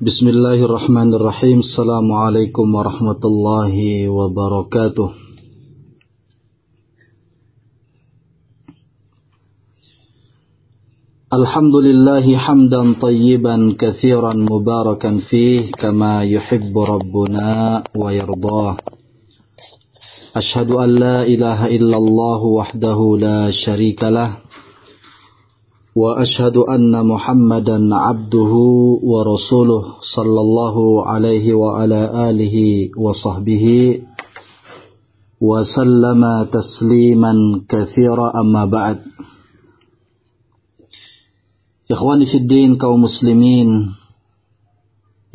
بسم الله الرحمن الرحيم السلام عليكم ورحمة الله وبركاته الحمد لله حمدا طيبا كثيرا مباركا فيه كما يحب ربنا ويرضاه أشهد أن لا إله إلا الله وحده لا شريك له وأشهد أن محمدا عبده ورسوله صلى الله عليه وعلى آله وصحبه وسلم تسليما كثيرا أما بعد Ikhwani Fiddin kaum muslimin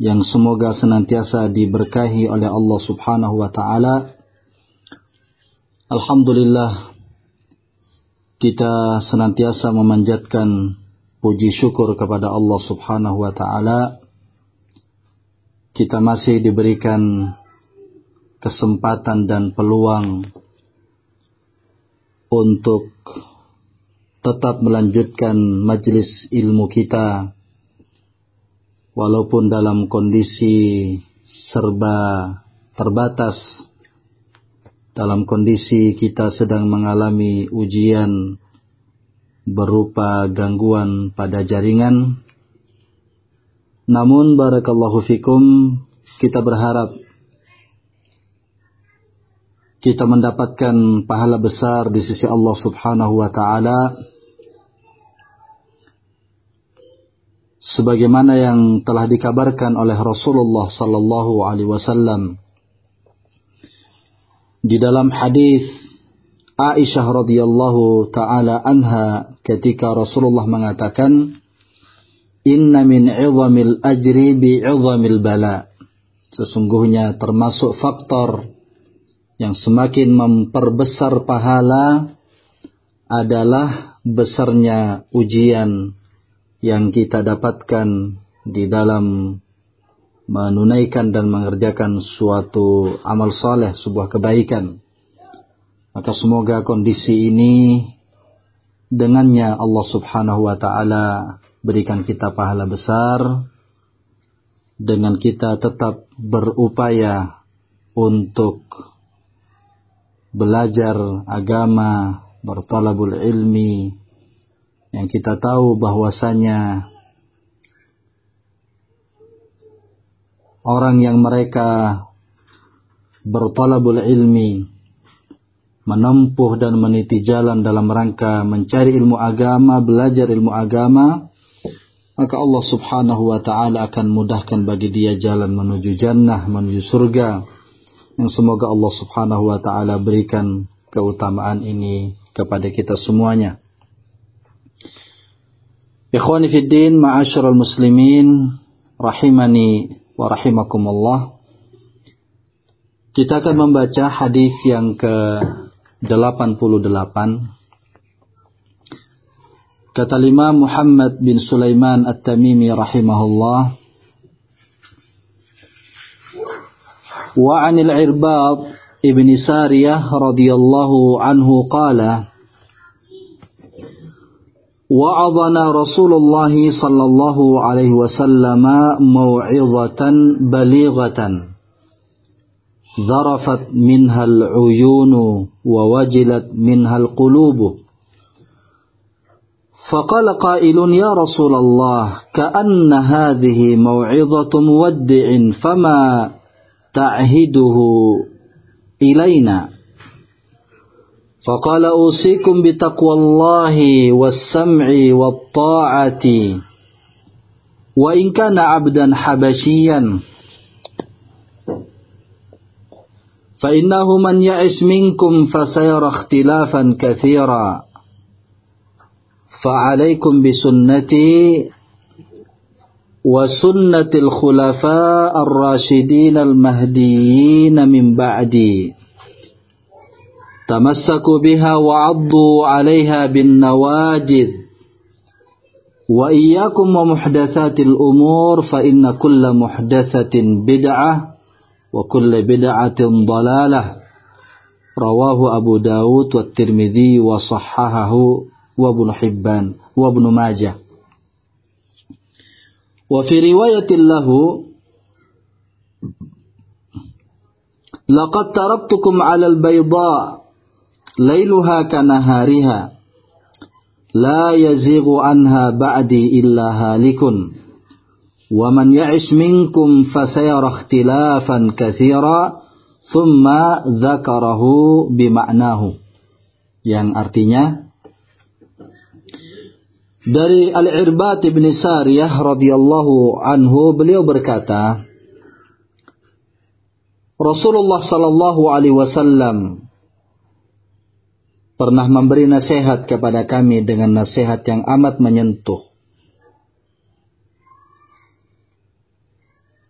yang semoga senantiasa diberkahi oleh Allah subhanahu wa ta'ala. Alhamdulillah kita senantiasa memanjatkan puji syukur kepada Allah subhanahu wa ta'ala. Kita masih diberikan kesempatan dan peluang untuk tetap melanjutkan majlis ilmu kita walaupun dalam kondisi serba terbatas dalam kondisi kita sedang mengalami ujian berupa gangguan pada jaringan. Namun barakallahu fikum kita berharap kita mendapatkan pahala besar di sisi Allah Subhanahu wa taala. Sebagaimana yang telah dikabarkan oleh Rasulullah sallallahu alaihi wasallam di dalam hadis Aisyah radhiyallahu taala anha ketika Rasulullah mengatakan inna min 'idhamil ajri bi 'idhamil bala. Sesungguhnya termasuk faktor yang semakin memperbesar pahala adalah besarnya ujian yang kita dapatkan di dalam menunaikan dan mengerjakan suatu amal soleh, sebuah kebaikan. Maka semoga kondisi ini dengannya Allah subhanahu wa ta'ala berikan kita pahala besar dengan kita tetap berupaya untuk belajar agama, bertalabul ilmi, yang kita tahu bahwasanya orang yang mereka bertalabul ilmi menempuh dan meniti jalan dalam rangka mencari ilmu agama, belajar ilmu agama, maka Allah Subhanahu wa taala akan mudahkan bagi dia jalan menuju jannah, menuju surga. Yang semoga Allah Subhanahu wa taala berikan keutamaan ini kepada kita semuanya. Ikhwani fi din, ma'asyiral muslimin, rahimani wa rahimakumullah. Kita akan membaca hadis yang ke-88. Kata Imam Muhammad bin Sulaiman At-Tamimi rahimahullah. Wa 'anil Irbad ibn Sariyah radhiyallahu anhu qala وعظنا رسول الله صلى الله عليه وسلم موعظة بليغة ذرفت منها العيون ووجلت منها القلوب. فقال قائل يا رسول الله كأن هذه موعظة مودع فما تعهده إلينا؟ فقال أوصيكم بتقوى الله والسمع والطاعة وإن كان عبدا حبشيا. فإنه من يعش منكم فسيرى اختلافا كثيرا. فعليكم بسنتي وسنة الخلفاء الراشدين المهديين من بعدي. تمسكوا بها وعضوا عليها بالنواجذ. وإياكم ومحدثات الأمور فإن كل محدثة بدعة وكل بدعة ضلالة. رواه أبو داود والترمذي وصححه وابن حبان وابن ماجه. fi riwayatin lahu Laqad taraktukum 'ala al-bayda lailuha kanahariha la yazighu anha ba'di illa halikun. Wa man ya'ish minkum fasayara ikhtilafan katsira thumma dzakarahu bima'nahu. Yang artinya dari Al-Irbad bin Sariyah radhiyallahu anhu beliau berkata Rasulullah sallallahu alaihi wasallam pernah memberi nasihat kepada kami dengan nasihat yang amat menyentuh.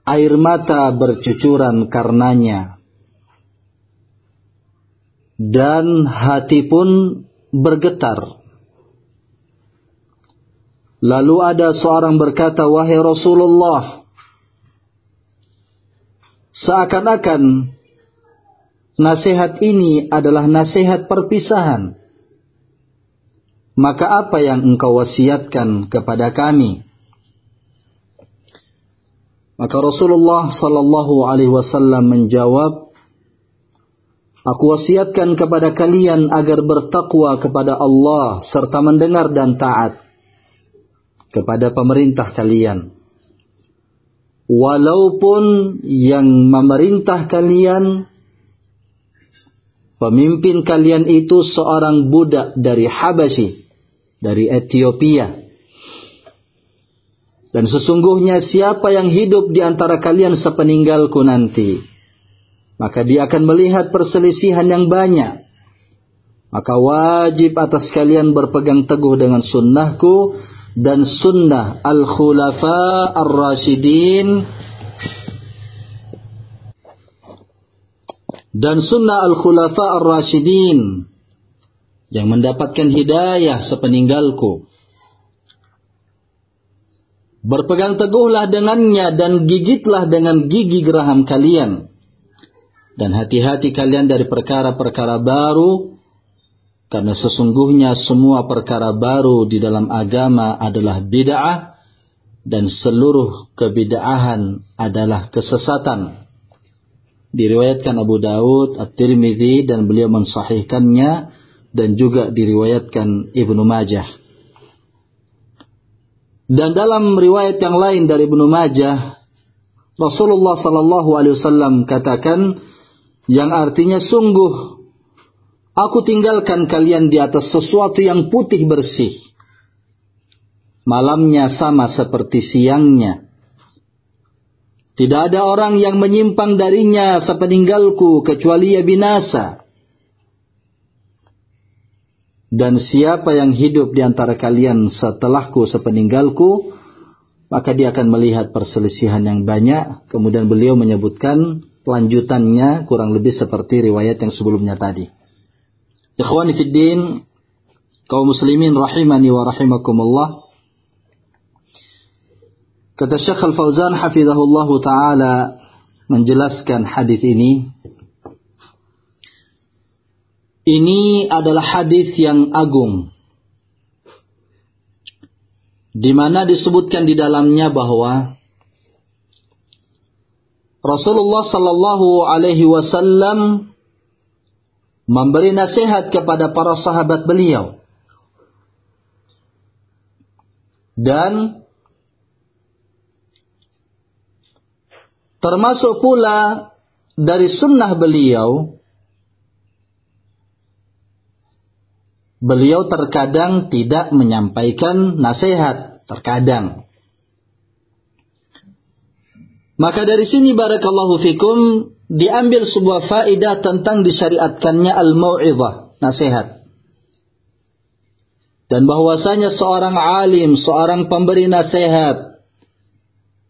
Air mata bercucuran karenanya. Dan hati pun bergetar. Lalu ada seorang berkata, Wahai Rasulullah, Seakan-akan nasihat ini adalah nasihat perpisahan. Maka apa yang engkau wasiatkan kepada kami? Maka Rasulullah sallallahu alaihi wasallam menjawab, Aku wasiatkan kepada kalian agar bertakwa kepada Allah serta mendengar dan taat kepada pemerintah kalian walaupun yang memerintah kalian pemimpin kalian itu seorang budak dari Habasyi dari Ethiopia. Dan sesungguhnya siapa yang hidup di antara kalian sepeninggalku nanti maka dia akan melihat perselisihan yang banyak. Maka wajib atas kalian berpegang teguh dengan sunnahku dan sunnah al-khulafa ar-rasyidin dan sunnah al-khulafa ar-rasyidin yang mendapatkan hidayah sepeninggalku. Berpegang teguhlah dengannya dan gigitlah dengan gigi geraham kalian. Dan hati-hati kalian dari perkara-perkara baru karena sesungguhnya semua perkara baru di dalam agama adalah bid'ah dan seluruh kebid'ahan adalah kesesatan. Diriwayatkan Abu Dawud, At-Tirmidzi dan beliau mensahihkannya dan juga diriwayatkan Ibnu Majah. Dan dalam riwayat yang lain dari Ibnu Majah, Rasulullah sallallahu alaihi wasallam katakan yang artinya sungguh Aku tinggalkan kalian di atas sesuatu yang putih bersih. Malamnya sama seperti siangnya. Tidak ada orang yang menyimpang darinya sepeninggalku kecuali ia binasa. Dan siapa yang hidup di antara kalian setelahku sepeninggalku, maka dia akan melihat perselisihan yang banyak. Kemudian beliau menyebutkan lanjutannya kurang lebih seperti riwayat yang sebelumnya tadi. Ikhwani fid din, kaum muslimin rahimani wa rahimakumullah. Kata Syekh Al-Fauzan hafizahullah taala menjelaskan hadis ini. Ini adalah hadis yang agung. Di mana disebutkan di dalamnya bahwa Rasulullah sallallahu alaihi wasallam memberi nasihat kepada para sahabat beliau. Dan termasuk pula dari sunnah beliau, beliau terkadang tidak menyampaikan nasihat, terkadang. Maka dari sini barakallahu fikum diambil sebuah faedah tentang disyariatkannya al-mau'izah, nasihat. Dan bahwasanya seorang alim, seorang pemberi nasihat,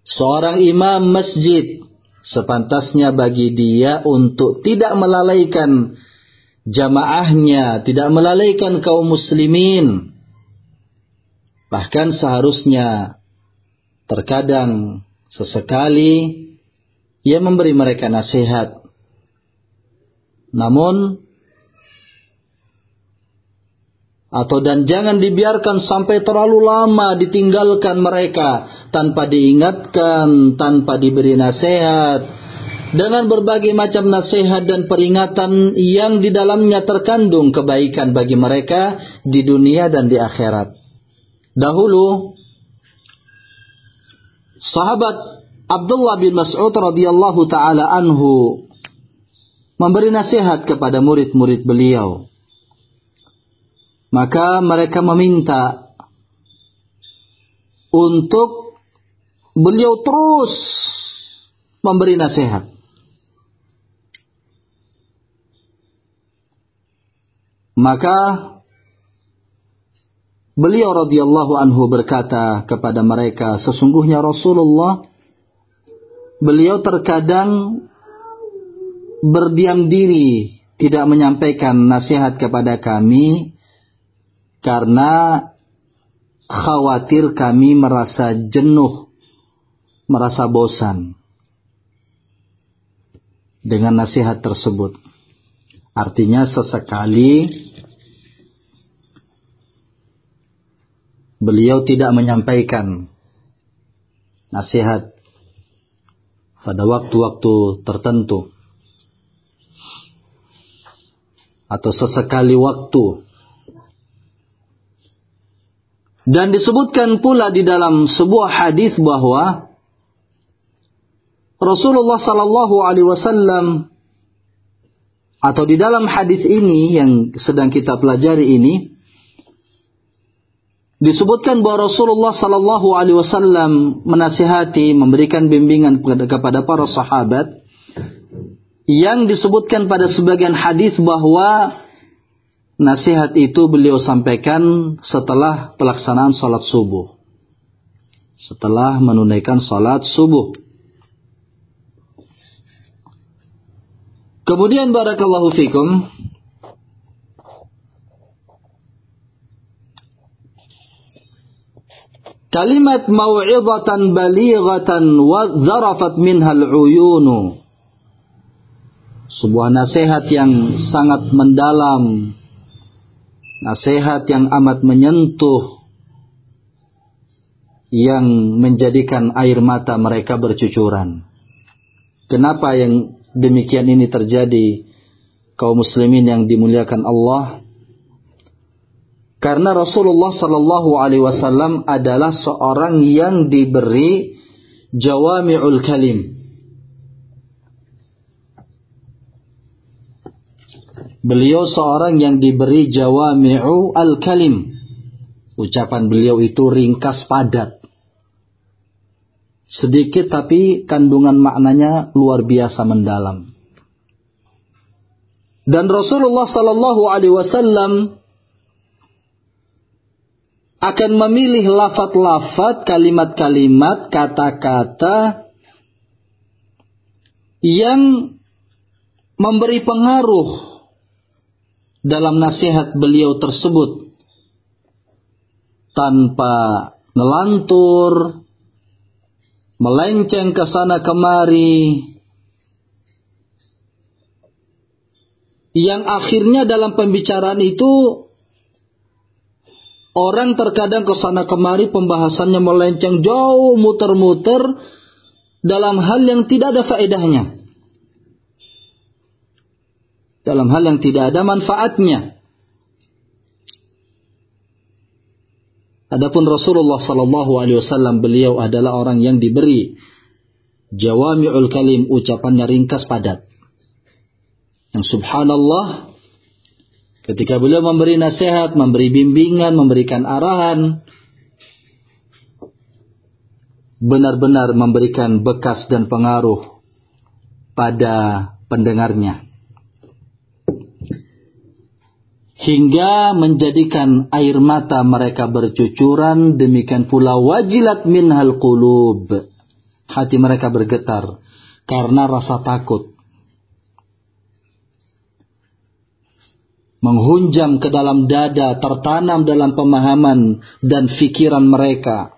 seorang imam masjid, sepantasnya bagi dia untuk tidak melalaikan jamaahnya, tidak melalaikan kaum muslimin. Bahkan seharusnya terkadang sesekali ia memberi mereka nasihat. Namun atau dan jangan dibiarkan sampai terlalu lama ditinggalkan mereka tanpa diingatkan, tanpa diberi nasihat dengan berbagai macam nasihat dan peringatan yang di dalamnya terkandung kebaikan bagi mereka di dunia dan di akhirat. Dahulu sahabat Abdullah bin Mas'ud radhiyallahu taala anhu memberi nasihat kepada murid-murid beliau maka mereka meminta untuk beliau terus memberi nasihat. Maka beliau radhiyallahu anhu berkata kepada mereka, sesungguhnya Rasulullah beliau terkadang berdiam diri, tidak menyampaikan nasihat kepada kami karena khawatir kami merasa jenuh, merasa bosan dengan nasihat tersebut. Artinya sesekali beliau tidak menyampaikan nasihat pada waktu-waktu tertentu atau sesekali waktu dan disebutkan pula di dalam sebuah hadis bahwa Rasulullah sallallahu alaihi wasallam atau di dalam hadis ini yang sedang kita pelajari ini disebutkan bahwa Rasulullah sallallahu alaihi wasallam menasihati memberikan bimbingan kepada para sahabat yang disebutkan pada sebagian hadis bahwa Nasihat itu beliau sampaikan setelah pelaksanaan sholat subuh. Setelah menunaikan sholat subuh. Kemudian barakallahu fikum. Kalimat mau'izatan balighatan wa zarafat minhal uyunu. Sebuah nasihat yang sangat mendalam nasihat yang amat menyentuh yang menjadikan air mata mereka bercucuran. Kenapa yang demikian ini terjadi kaum muslimin yang dimuliakan Allah? Karena Rasulullah sallallahu alaihi wasallam adalah seorang yang diberi jawami'ul kalim Beliau seorang yang diberi jawami'u al-kalim. Ucapan beliau itu ringkas padat. Sedikit tapi kandungan maknanya luar biasa mendalam. Dan Rasulullah sallallahu alaihi wasallam akan memilih lafat-lafat, kalimat-kalimat, kata-kata yang memberi pengaruh dalam nasihat beliau tersebut tanpa ngelantur, melenceng ke sana kemari, yang akhirnya dalam pembicaraan itu orang terkadang ke sana kemari pembahasannya melenceng jauh muter-muter dalam hal yang tidak ada faedahnya dalam hal yang tidak ada manfaatnya. Adapun Rasulullah sallallahu alaihi wasallam beliau adalah orang yang diberi jawami'ul kalim ucapannya ringkas padat. Yang subhanallah ketika beliau memberi nasihat, memberi bimbingan, memberikan arahan benar-benar memberikan bekas dan pengaruh pada pendengarnya. Hingga menjadikan air mata mereka bercucuran demikian pula wajilat minhal qulub. Hati mereka bergetar karena rasa takut. Menghunjam ke dalam dada tertanam dalam pemahaman dan fikiran mereka.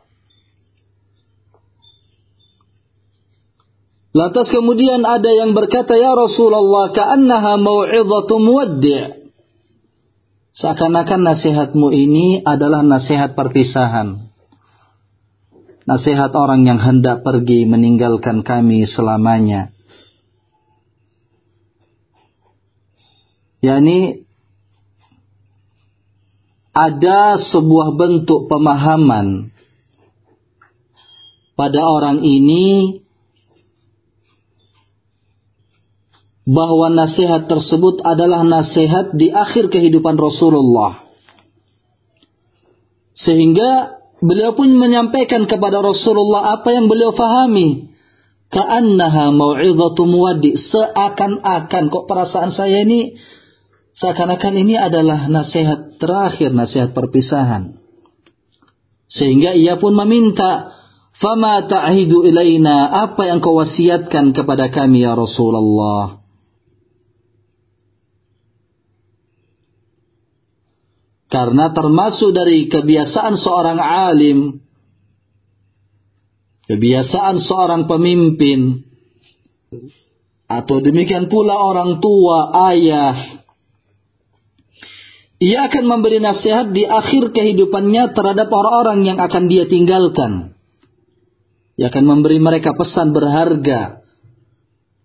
Lantas kemudian ada yang berkata, Ya Rasulullah, ka'annaha mau'idhatu muwaddi' Seakan-akan nasihatmu ini adalah nasihat perpisahan. Nasihat orang yang hendak pergi meninggalkan kami selamanya. yakni ada sebuah bentuk pemahaman pada orang ini bahwa nasihat tersebut adalah nasihat di akhir kehidupan Rasulullah. Sehingga beliau pun menyampaikan kepada Rasulullah apa yang beliau fahami. Ka'annaha mau'izatu muwaddi. Seakan-akan kok perasaan saya ini Seakan-akan ini adalah nasihat terakhir, nasihat perpisahan. Sehingga ia pun meminta, "Fama ta'hidu ilaina?" Apa yang kau wasiatkan kepada kami ya Rasulullah? Karena termasuk dari kebiasaan seorang alim, kebiasaan seorang pemimpin, atau demikian pula orang tua, ayah, ia akan memberi nasihat di akhir kehidupannya terhadap orang-orang yang akan dia tinggalkan. Ia akan memberi mereka pesan berharga,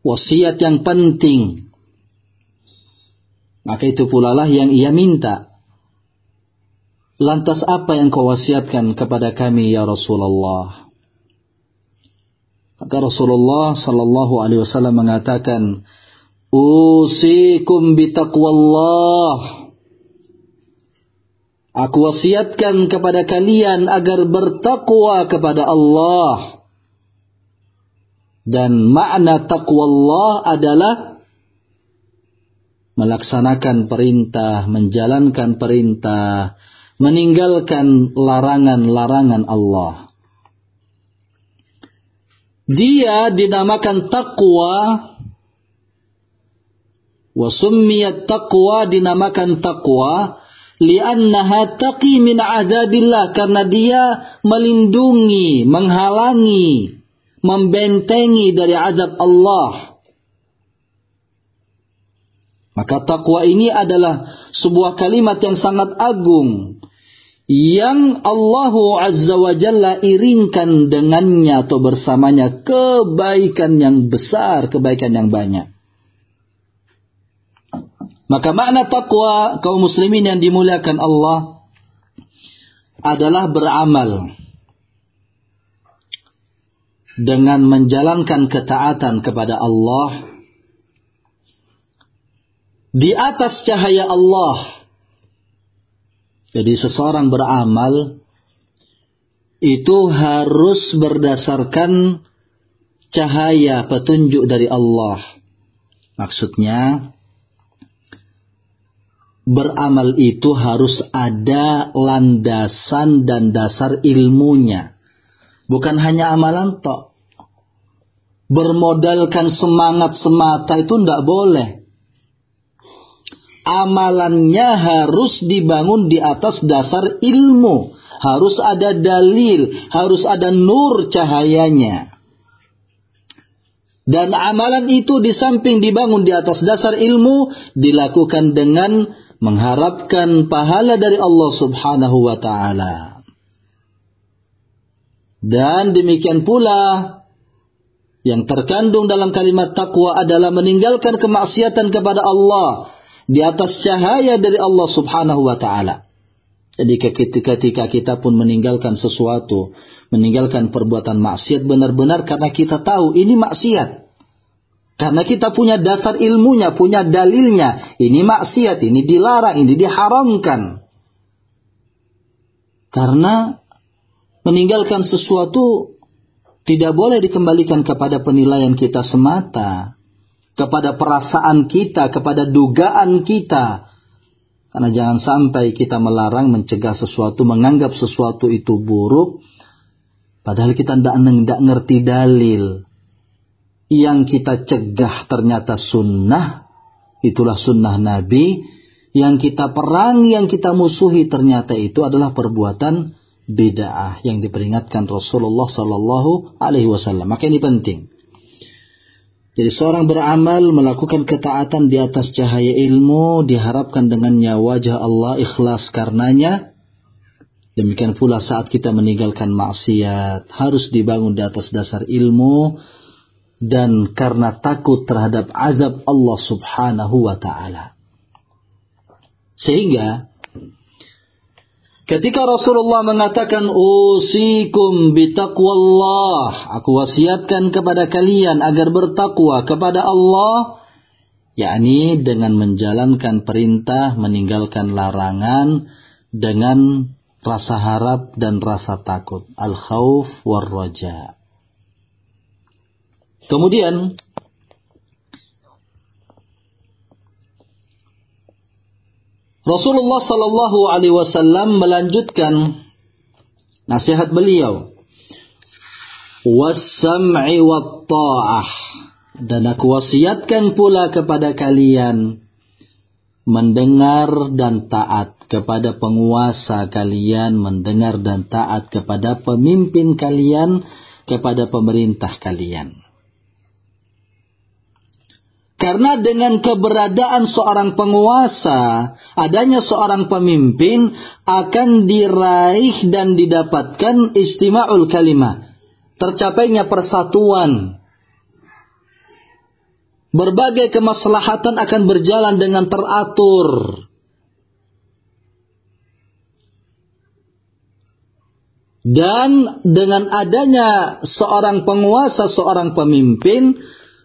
wasiat yang penting. Maka itu pula lah yang ia minta. Lantas apa yang kau wasiatkan kepada kami ya Rasulullah? Maka Rasulullah sallallahu alaihi wasallam mengatakan, "Usikum bitaqwallah." Aku wasiatkan kepada kalian agar bertakwa kepada Allah. Dan makna takwa Allah adalah melaksanakan perintah, menjalankan perintah, meninggalkan larangan-larangan Allah. Dia dinamakan takwa Wasummiyat taqwa dinamakan takwa li'annaha taqi min azabillah karena dia melindungi, menghalangi, membentengi dari azab Allah. Maka takwa ini adalah sebuah kalimat yang sangat agung yang Allah Azza wa Jalla iringkan dengannya atau bersamanya kebaikan yang besar, kebaikan yang banyak. Maka makna takwa kaum muslimin yang dimuliakan Allah adalah beramal dengan menjalankan ketaatan kepada Allah di atas cahaya Allah. Jadi seseorang beramal itu harus berdasarkan cahaya petunjuk dari Allah. Maksudnya beramal itu harus ada landasan dan dasar ilmunya. Bukan hanya amalan tok. Bermodalkan semangat semata itu tidak boleh. Amalannya harus dibangun di atas dasar ilmu. Harus ada dalil, harus ada nur cahayanya. Dan amalan itu di samping dibangun di atas dasar ilmu, dilakukan dengan mengharapkan pahala dari Allah Subhanahu wa taala. Dan demikian pula yang terkandung dalam kalimat takwa adalah meninggalkan kemaksiatan kepada Allah di atas cahaya dari Allah Subhanahu wa taala. Jadi ketika kita pun meninggalkan sesuatu, meninggalkan perbuatan maksiat benar-benar karena kita tahu ini maksiat. Karena kita punya dasar ilmunya, punya dalilnya. Ini maksiat, ini dilarang, ini diharamkan. Karena meninggalkan sesuatu tidak boleh dikembalikan kepada penilaian kita semata. Kepada perasaan kita, kepada dugaan kita. Karena jangan sampai kita melarang, mencegah sesuatu, menganggap sesuatu itu buruk. Padahal kita tidak ngerti dalil yang kita cegah ternyata sunnah, itulah sunnah Nabi, yang kita perang, yang kita musuhi ternyata itu adalah perbuatan bid'ah yang diperingatkan Rasulullah Sallallahu Alaihi Wasallam. Maka ini penting. Jadi seorang beramal melakukan ketaatan di atas cahaya ilmu diharapkan dengannya wajah Allah ikhlas karenanya. Demikian pula saat kita meninggalkan maksiat harus dibangun di atas dasar ilmu dan karena takut terhadap azab Allah Subhanahu wa taala. Sehingga Ketika Rasulullah mengatakan usikum bitaqwallah, aku wasiatkan kepada kalian agar bertakwa kepada Allah, yakni dengan menjalankan perintah, meninggalkan larangan dengan rasa harap dan rasa takut, al-khauf war raja. Kemudian Rasulullah Sallallahu Alaihi Wasallam melanjutkan nasihat beliau, wasam'i wat ta'ah dan aku wasiatkan pula kepada kalian mendengar dan taat kepada penguasa kalian, mendengar dan taat kepada pemimpin kalian, kepada pemerintah kalian. Karena dengan keberadaan seorang penguasa, adanya seorang pemimpin akan diraih dan didapatkan istima'ul kalimah. Tercapainya persatuan. Berbagai kemaslahatan akan berjalan dengan teratur. Dan dengan adanya seorang penguasa, seorang pemimpin,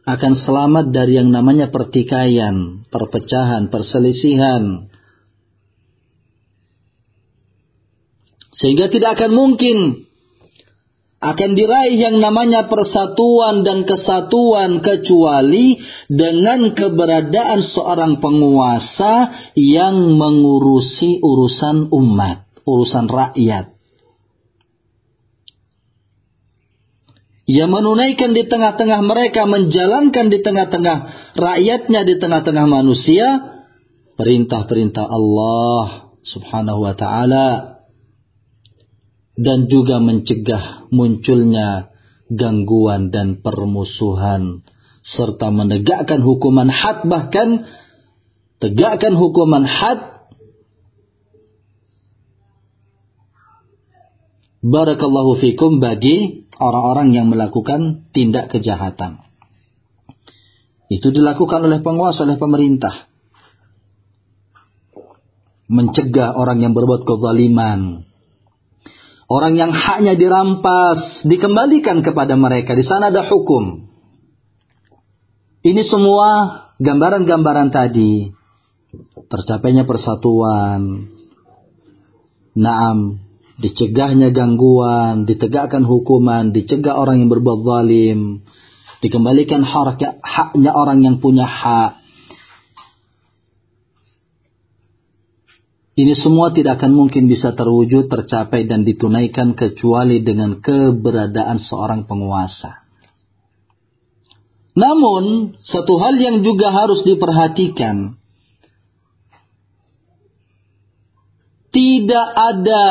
akan selamat dari yang namanya pertikaian, perpecahan, perselisihan. Sehingga tidak akan mungkin akan diraih yang namanya persatuan dan kesatuan kecuali dengan keberadaan seorang penguasa yang mengurusi urusan umat, urusan rakyat. Ia menunaikan di tengah-tengah mereka, menjalankan di tengah-tengah rakyatnya, di tengah-tengah manusia, perintah-perintah Allah subhanahu wa ta'ala. Dan juga mencegah munculnya gangguan dan permusuhan. Serta menegakkan hukuman had bahkan tegakkan hukuman had Barakallahu fikum bagi orang-orang yang melakukan tindak kejahatan. Itu dilakukan oleh penguasa, oleh pemerintah. Mencegah orang yang berbuat kezaliman. Orang yang haknya dirampas, dikembalikan kepada mereka. Di sana ada hukum. Ini semua gambaran-gambaran tadi. Tercapainya persatuan. Naam, dicegahnya gangguan, ditegakkan hukuman, dicegah orang yang berbuat zalim, dikembalikan haknya orang yang punya hak. Ini semua tidak akan mungkin bisa terwujud, tercapai dan ditunaikan kecuali dengan keberadaan seorang penguasa. Namun, satu hal yang juga harus diperhatikan, tidak ada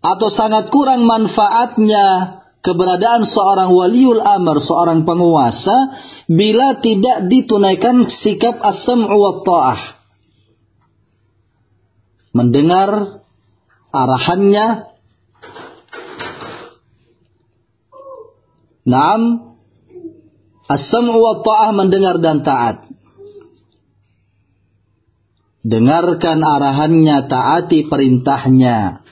atau sangat kurang manfaatnya keberadaan seorang waliul amr, seorang penguasa bila tidak ditunaikan sikap as-sam'u wa ta'ah. Mendengar arahannya Naam as-sam'u wa ta'ah mendengar dan taat. Dengarkan arahannya, taati perintahnya.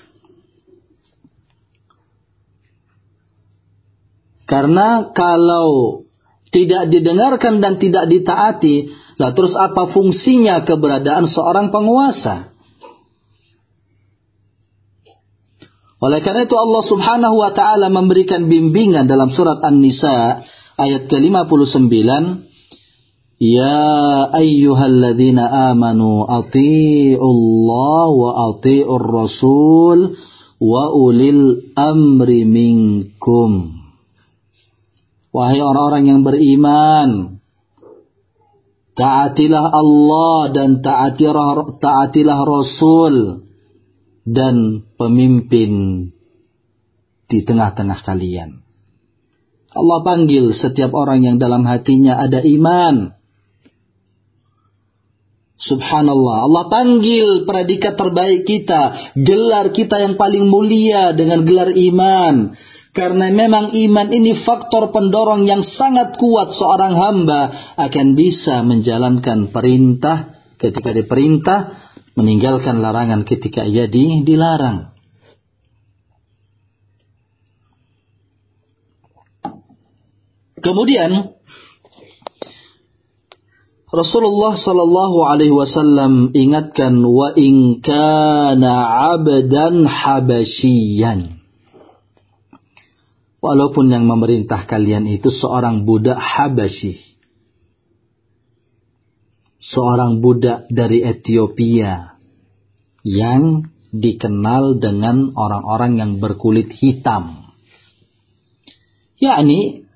Karena kalau tidak didengarkan dan tidak ditaati, lah terus apa fungsinya keberadaan seorang penguasa? Oleh karena itu Allah Subhanahu wa taala memberikan bimbingan dalam surat An-Nisa ayat ke-59 Ya ayyuhalladzina amanu Allah wa ati'ur rasul wa ulil amri minkum Wahai orang-orang yang beriman, taatilah Allah dan taatilah, taatilah Rasul dan pemimpin di tengah-tengah kalian. Allah panggil setiap orang yang dalam hatinya ada iman. Subhanallah, Allah panggil predikat terbaik kita, gelar kita yang paling mulia dengan gelar iman. Karena memang iman ini faktor pendorong yang sangat kuat seorang hamba akan bisa menjalankan perintah ketika diperintah, meninggalkan larangan ketika ia dilarang. Kemudian Rasulullah Shallallahu Alaihi Wasallam ingatkan wa in kana abdan habasyian. Walaupun yang memerintah kalian itu seorang budak Habasyi. Seorang budak dari Ethiopia yang dikenal dengan orang-orang yang berkulit hitam. Yakni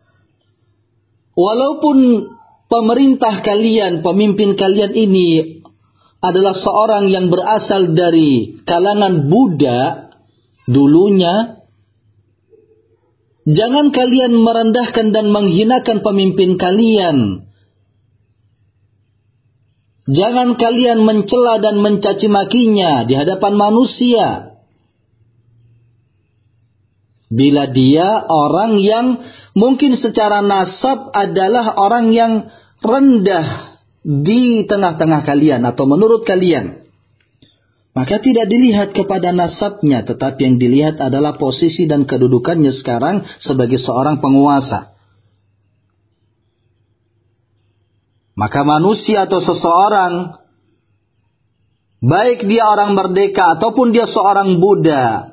walaupun pemerintah kalian, pemimpin kalian ini adalah seorang yang berasal dari kalangan Buddha dulunya, jangan kalian merendahkan dan menghinakan pemimpin kalian. Jangan kalian mencela dan mencaci makinya di hadapan manusia. Bila dia orang yang mungkin secara nasab adalah orang yang rendah di tengah-tengah kalian atau menurut kalian. Maka tidak dilihat kepada nasabnya, tetapi yang dilihat adalah posisi dan kedudukannya sekarang sebagai seorang penguasa. Maka manusia atau seseorang, baik dia orang merdeka ataupun dia seorang Buddha,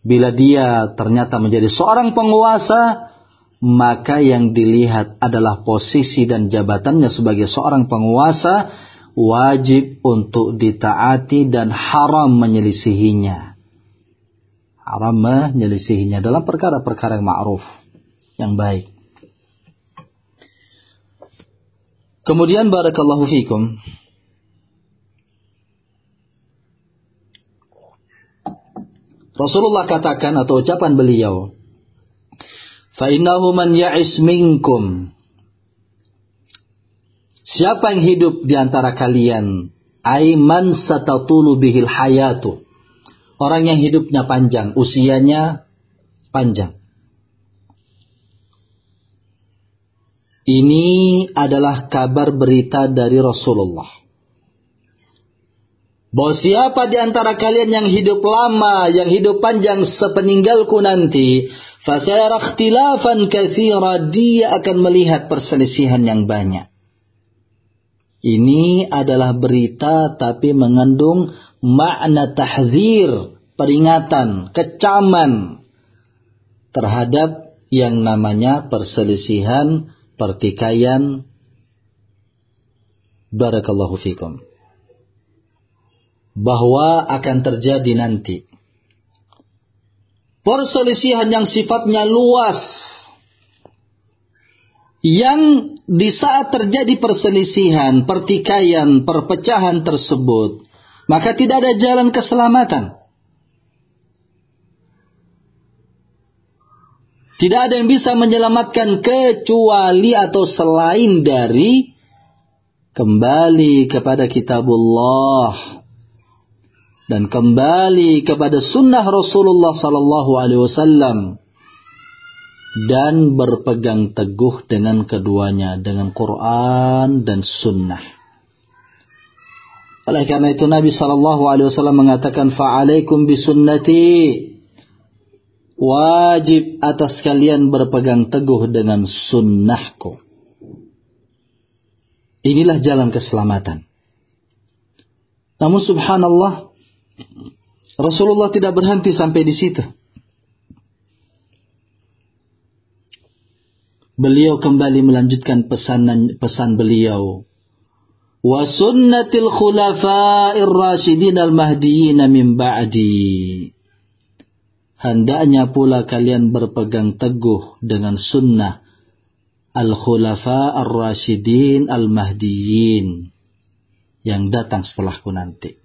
Bila dia ternyata menjadi seorang penguasa, maka yang dilihat adalah posisi dan jabatannya sebagai seorang penguasa, wajib untuk ditaati dan haram menyelisihinya. Haram menyelisihinya dalam perkara-perkara yang ma'ruf, yang baik. Kemudian barakallahu fikum. Rasulullah katakan atau ucapan beliau, Fa'innahu man ya'is minkum Siapa yang hidup di antara kalian, aiman satatulu bihil hayatu. Orang yang hidupnya panjang, usianya panjang. Ini adalah kabar berita dari Rasulullah bahwa siapa di antara kalian yang hidup lama, yang hidup panjang sepeninggalku nanti, fasayara ikhtilafan katsira, dia akan melihat perselisihan yang banyak. Ini adalah berita tapi mengandung makna tahzir, peringatan, kecaman terhadap yang namanya perselisihan, pertikaian. Barakallahu fikum bahwa akan terjadi nanti. Perselisihan yang sifatnya luas. Yang di saat terjadi perselisihan, pertikaian, perpecahan tersebut, maka tidak ada jalan keselamatan. Tidak ada yang bisa menyelamatkan kecuali atau selain dari kembali kepada kitabullah dan kembali kepada sunnah Rasulullah sallallahu alaihi wasallam dan berpegang teguh dengan keduanya dengan Quran dan sunnah. Oleh karena itu Nabi sallallahu alaihi wasallam mengatakan fa'alaikum bisunnati wajib atas kalian berpegang teguh dengan sunnahku. Inilah jalan keselamatan. Namun subhanallah Rasulullah tidak berhenti sampai di situ. Beliau kembali melanjutkan pesanan pesan beliau. Wa sunnatil khulafa'ir rasyidin al-mahdiyyin min ba'di. Hendaknya pula kalian berpegang teguh dengan sunnah al-khulafa ar-rasyidin al-mahdiyyin yang datang setelahku nanti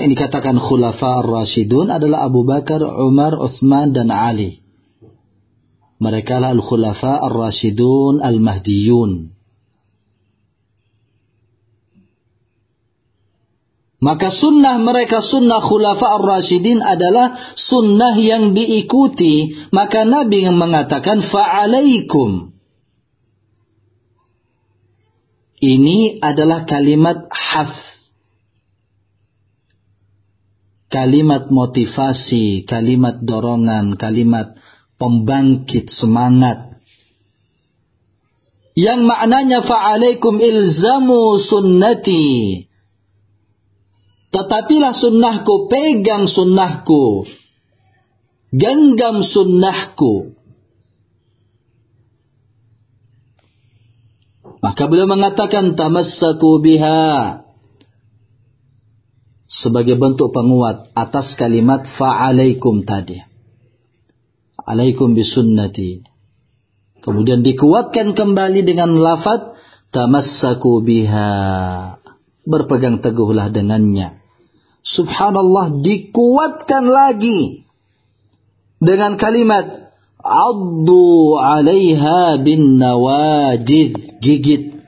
yang dikatakan khulafa ar-rasyidun adalah Abu Bakar, Umar, Utsman dan Ali. Mereka lah al-khulafa ar-rasyidun al-mahdiyun. Maka sunnah mereka sunnah khulafa ar-rasyidin adalah sunnah yang diikuti. Maka Nabi yang mengatakan fa'alaikum. Ini adalah kalimat khas. Kalimat motivasi, kalimat dorongan, kalimat pembangkit semangat. Yang maknanya fa'alaikum ilzamu sunnati Tetapilah sunnahku, pegang sunnahku. Genggam sunnahku. Maka beliau mengatakan tamassaku biha sebagai bentuk penguat atas kalimat fa'alaikum tadi. Alaikum bisunnati. Kemudian dikuatkan kembali dengan lafaz tamassaku biha. Berpegang teguhlah dengannya subhanallah dikuatkan lagi dengan kalimat addu 'alaiha bin nawajid gigit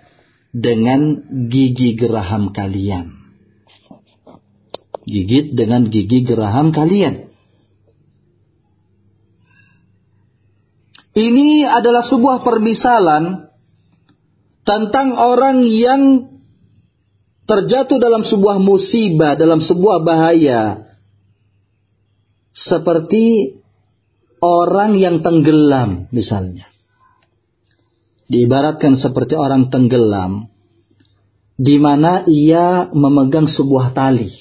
dengan gigi geraham kalian gigit dengan gigi geraham kalian ini adalah sebuah permisalan tentang orang yang terjatuh dalam sebuah musibah, dalam sebuah bahaya. Seperti orang yang tenggelam misalnya. Diibaratkan seperti orang tenggelam di mana ia memegang sebuah tali.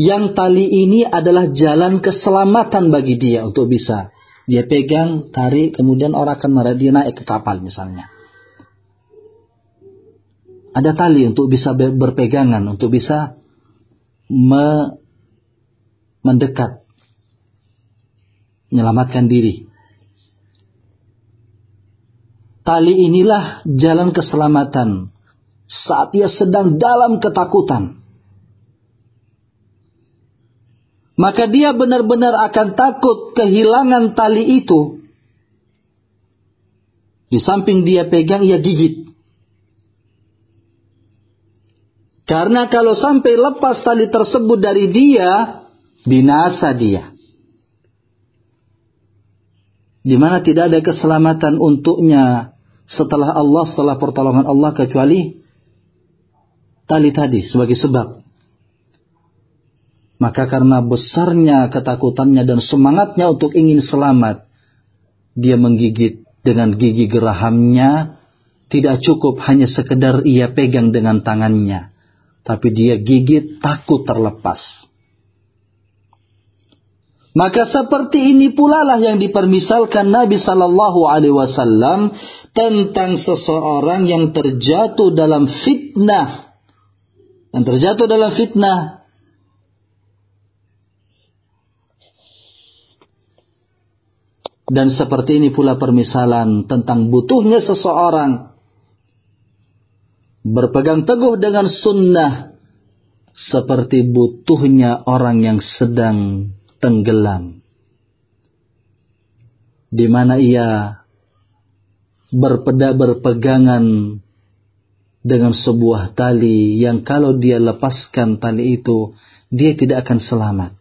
Yang tali ini adalah jalan keselamatan bagi dia untuk bisa dia pegang, tarik, kemudian orang akan dia naik ke kapal misalnya. Ada tali untuk bisa berpegangan, untuk bisa me mendekat, menyelamatkan diri. Tali inilah jalan keselamatan saat ia sedang dalam ketakutan. Maka dia benar-benar akan takut kehilangan tali itu. Di samping dia pegang, ia gigit. Karena kalau sampai lepas tali tersebut dari dia, binasa dia. Di mana tidak ada keselamatan untuknya setelah Allah, setelah pertolongan Allah kecuali tali tadi sebagai sebab. Maka karena besarnya ketakutannya dan semangatnya untuk ingin selamat, dia menggigit dengan gigi gerahamnya, tidak cukup hanya sekedar ia pegang dengan tangannya tapi dia gigit takut terlepas. Maka seperti ini pula lah yang dipermisalkan Nabi Sallallahu Alaihi Wasallam tentang seseorang yang terjatuh dalam fitnah, yang terjatuh dalam fitnah. Dan seperti ini pula permisalan tentang butuhnya seseorang. Berpegang teguh dengan sunnah seperti butuhnya orang yang sedang tenggelam. Di mana ia berpeda berpegangan dengan sebuah tali yang kalau dia lepaskan tali itu dia tidak akan selamat.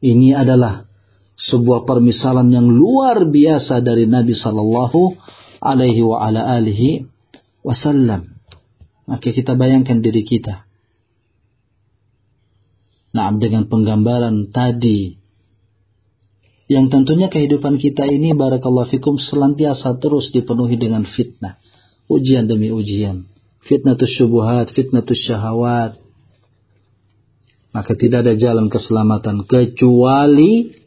Ini adalah sebuah permisalan yang luar biasa dari Nabi sallallahu alaihi wa ala alihi wasallam. Maka kita bayangkan diri kita. Nah, dengan penggambaran tadi yang tentunya kehidupan kita ini barakallahu fikum selantiasa terus dipenuhi dengan fitnah. Ujian demi ujian. Fitnah syubuhat, fitnah syahawat. Maka tidak ada jalan keselamatan kecuali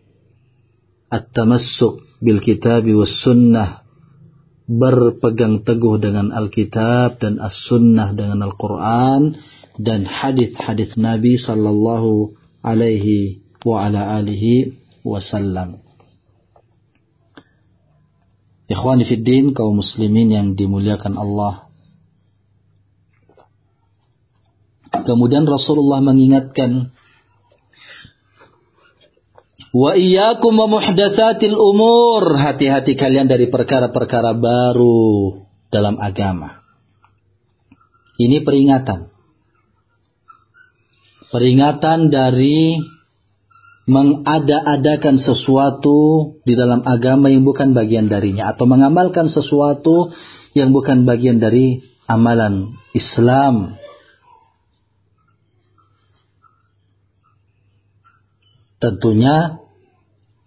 at-tamassuk bil kitabi was sunnah berpegang teguh dengan Alkitab dan As-Sunnah dengan Al-Quran dan hadis-hadis Nabi sallallahu alaihi wa ala alihi wasallam. Ikhwani fiddin kaum muslimin yang dimuliakan Allah. Kemudian Rasulullah mengingatkan Wa iyyakum wa muhdatsatil umur. Hati-hati kalian dari perkara-perkara baru dalam agama. Ini peringatan. Peringatan dari mengada-adakan sesuatu di dalam agama yang bukan bagian darinya atau mengamalkan sesuatu yang bukan bagian dari amalan Islam. Tentunya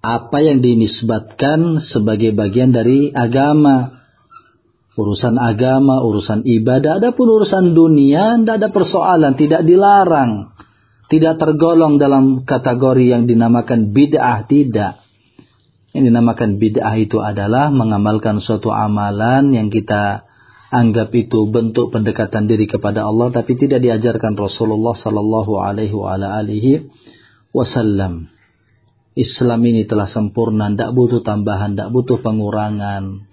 apa yang dinisbatkan sebagai bagian dari agama. Urusan agama, urusan ibadah, adapun urusan dunia, tidak ada persoalan, tidak dilarang. Tidak tergolong dalam kategori yang dinamakan bid'ah, tidak. Yang dinamakan bid'ah itu adalah mengamalkan suatu amalan yang kita anggap itu bentuk pendekatan diri kepada Allah tapi tidak diajarkan Rasulullah sallallahu alaihi wasallam. Islam ini telah sempurna, tidak butuh tambahan, tidak butuh pengurangan.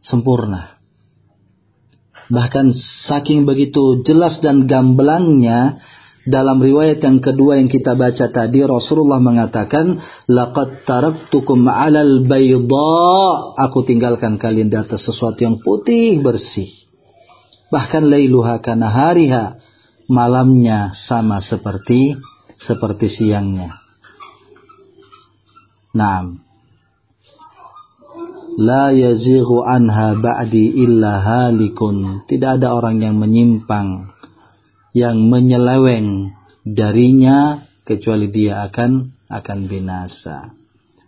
Sempurna. Bahkan saking begitu jelas dan gamblangnya dalam riwayat yang kedua yang kita baca tadi Rasulullah mengatakan laqad taraktukum 'alal bayda aku tinggalkan kalian di atas sesuatu yang putih bersih bahkan lailuha kana hariha malamnya sama seperti seperti siangnya Naam La yazighu anha ba'di illa halikun. Tidak ada orang yang menyimpang, yang menyeleweng darinya kecuali dia akan akan binasa.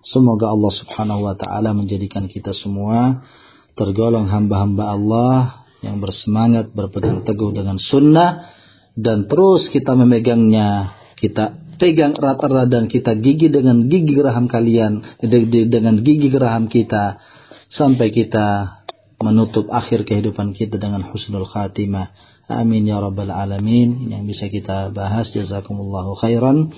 Semoga Allah Subhanahu wa taala menjadikan kita semua tergolong hamba-hamba Allah yang bersemangat berpegang teguh dengan sunnah dan terus kita memegangnya, kita pegang rata-rata dan kita gigi dengan gigi geraham kalian, dengan gigi geraham kita sampai kita menutup akhir kehidupan kita dengan husnul khatimah. Amin ya rabbal alamin. Ini yang bisa kita bahas. Jazakumullahu khairan.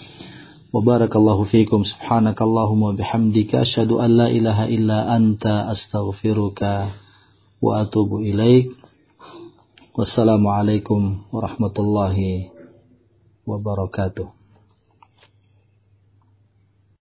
Wa barakallahu fiikum. Subhanakallahumma bihamdika asyhadu an la ilaha illa anta astaghfiruka wa atubu ilaik. Wassalamualaikum warahmatullahi wabarakatuh.